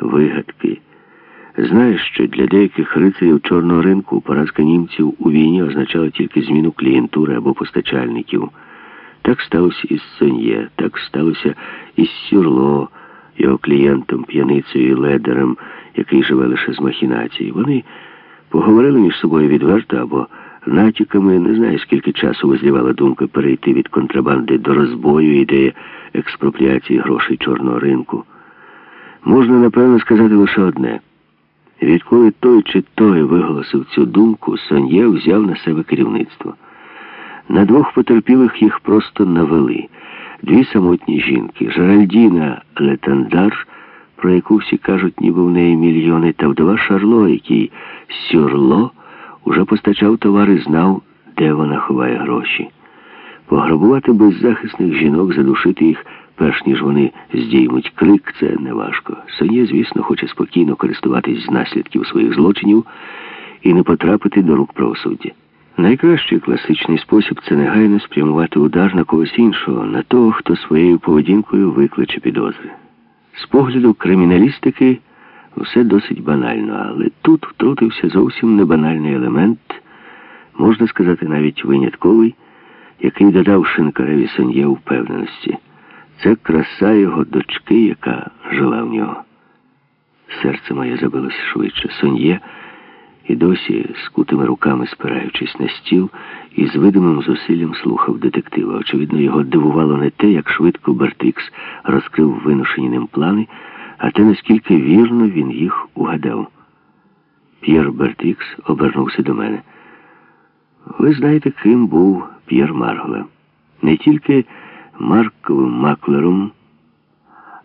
вигадки. Знаєш, що для деяких рицарів чорного ринку поразка німців у війні означала тільки зміну клієнтури або постачальників. Так сталося із Сон'є, так сталося із Сюрло, його клієнтом, п'яницею і ледером, який живе лише з махінації. Вони поговорили між собою відверто або натяками. Не знаю, скільки часу визрівала думка перейти від контрабанди до розбою, ідея експропріації грошей чорного ринку. Можна, напевно, сказати лише одне. Відколи той чи той виголосив цю думку, Сон'є взяв на себе керівництво. На двох потерпілих їх просто навели. Дві самотні жінки Жеральдіна Летандар, про яку всі кажуть, ніби в неї мільйони, та вдова Шарло, який сюрло уже постачав товар і знав, де вона ховає гроші. Пограбувати беззахисних жінок, задушити їх, перш ніж вони здіймуть крик, це неважко. Сонє, звісно, хоче спокійно користуватись з наслідків своїх злочинів і не потрапити до рук правосуддя. Найкращий класичний спосіб це негайно спрямувати удар на когось іншого, на того, хто своєю поведінкою викличе підозри. З погляду криміналістики все досить банально, але тут втрутився зовсім не банальний елемент, можна сказати, навіть винятковий, який додав шинкареві Сон'є впевненості. Це краса його дочки, яка жила в нього. Серце моє забилося швидше. Сон'є і досі, скутими руками спираючись на стіл, і з видимим зусиллям слухав детектива. Очевидно, його дивувало не те, як швидко Бертрікс розкрив виношені ним плани, а те, наскільки вірно він їх угадав. П'єр Бертрікс обернувся до мене. Ви знаєте, ким був П'єр Маргла. Не тільки Марковим маклером,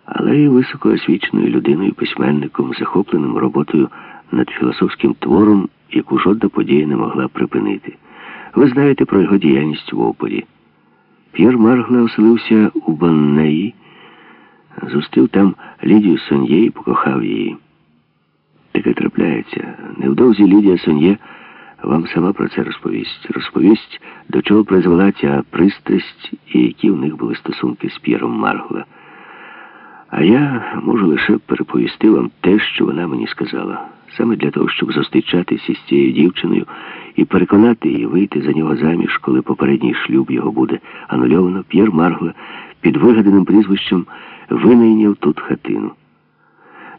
але й високоосвіченою людиною, письменником, захопленим роботою над філософським твором, яку жодна подія не могла припинити. Ви знаєте про його діяльність в опорі. П'єр Маргла оселився у Баннеї, зустрів там Лідію Сон'є і покохав її. Таке трапляється. Невдовзі Лідія Сон'є вам сама про це розповість. Розповість, до чого призвела ця пристрасть і які в них були стосунки з П'єром Маргла. А я можу лише переповісти вам те, що вона мені сказала. Саме для того, щоб зустрічатися із цією дівчиною і переконати її вийти за нього заміж, коли попередній шлюб його буде анульовано, П'єр Маргла під вигаданим прізвищем винайняв тут хатину.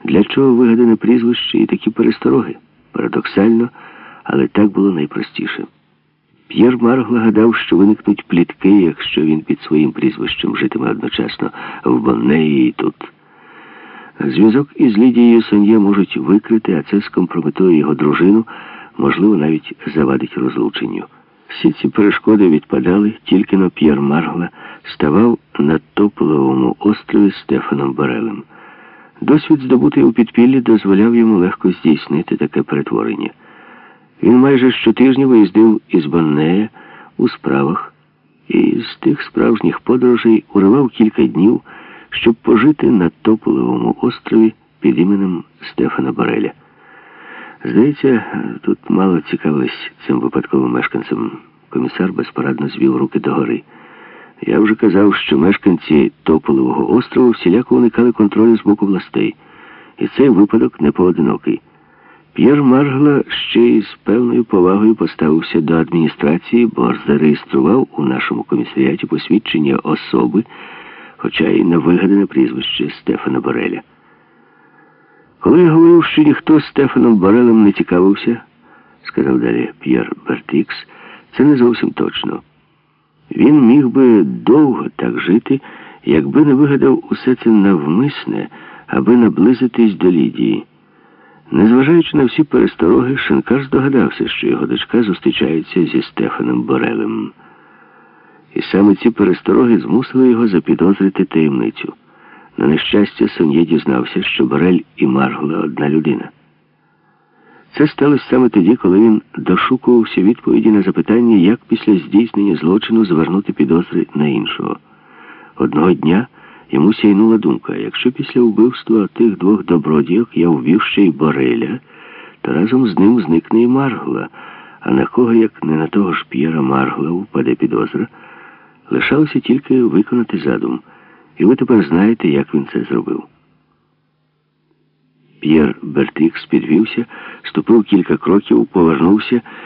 Для чого вигадане прізвище і такі перестороги? Парадоксально, але так було найпростіше. П'єр Маргла гадав, що виникнуть плітки, якщо він під своїм прізвищем житиме одночасно в Боннеї і тут. Зв'язок із Лідією Сон'є можуть викрити, а це скомпрометує його дружину, можливо, навіть завадить розлученню. Всі ці перешкоди відпадали, тільки но П'єр Маргла ставав на Тополовому острові Стефаном Барелем. Досвід, здобутий у підпіллі, дозволяв йому легко здійснити таке перетворення. Він майже щотижня виїздив із Боннея у справах і з тих справжніх подорожей уривав кілька днів, щоб пожити на Тополевому острові під іменем Стефана Бореля. Здається, тут мало цікавились цим випадковим мешканцем. Комісар безпорадно звів руки догори. Я вже казав, що мешканці Тополевого острову всіляко уникали контролю з боку властей. І цей випадок не поодинокий. П'єр Маргла ще й з певною повагою поставився до адміністрації, бо зареєстрував у нашому комісаріаті посвідчення особи, хоча й на вигадане прізвище Стефана Бореля. Коли я говорив, що ніхто Стефаном Борелем не цікавився, сказав далі П'єр Бертікс, це не зовсім точно. Він міг би довго так жити, якби не вигадав усе це навмисне, аби наблизитись до Лідії. Незважаючи на всі перестороги, Шинкар здогадався, що його дочка зустрічається зі Стефаном Борелем. І саме ці перестороги змусили його запідозрити таємницю. На нещастя, Сон'є дізнався, що Борель і Маргла одна людина. Це сталося саме тоді, коли він дошукувався відповіді на запитання, як після здійснення злочину звернути підозри на іншого. Одного дня йому сяйнула думка, якщо після вбивства тих двох добродійок я вбив ще й Бореля, то разом з ним зникне і Маргла, а на кого, як не на того ж П'єра Маргла, впаде підозра, лишалося тільки виконати задум. І ви тепер знаєте, як він це зробив. П'єр Бертрікс підвівся, ступив кілька кроків, повернувся